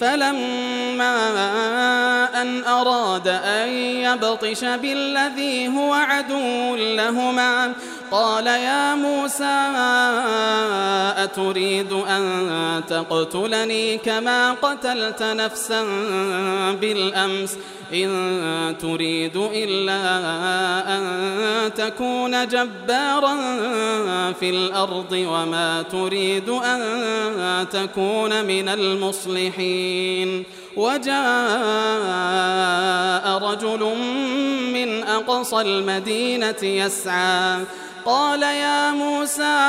فلما أن أراد أن يبطش بالذي هو عدو لهما قال يا موسى أتريد أن تقتلني كما قتلت نفسا بالأمس؟ إن تريد إلا أن تكون جبارا في الأرض وما تريد أن تكون من المصلحين. وجاء رجل من أقصى المدينة يسعى. قال يا موسى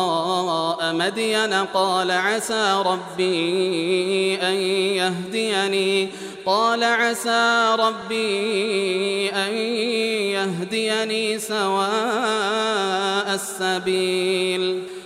مدين قال عسى ربي أن يهديني. قال عسى ربي أن يهديني سواء السبيل.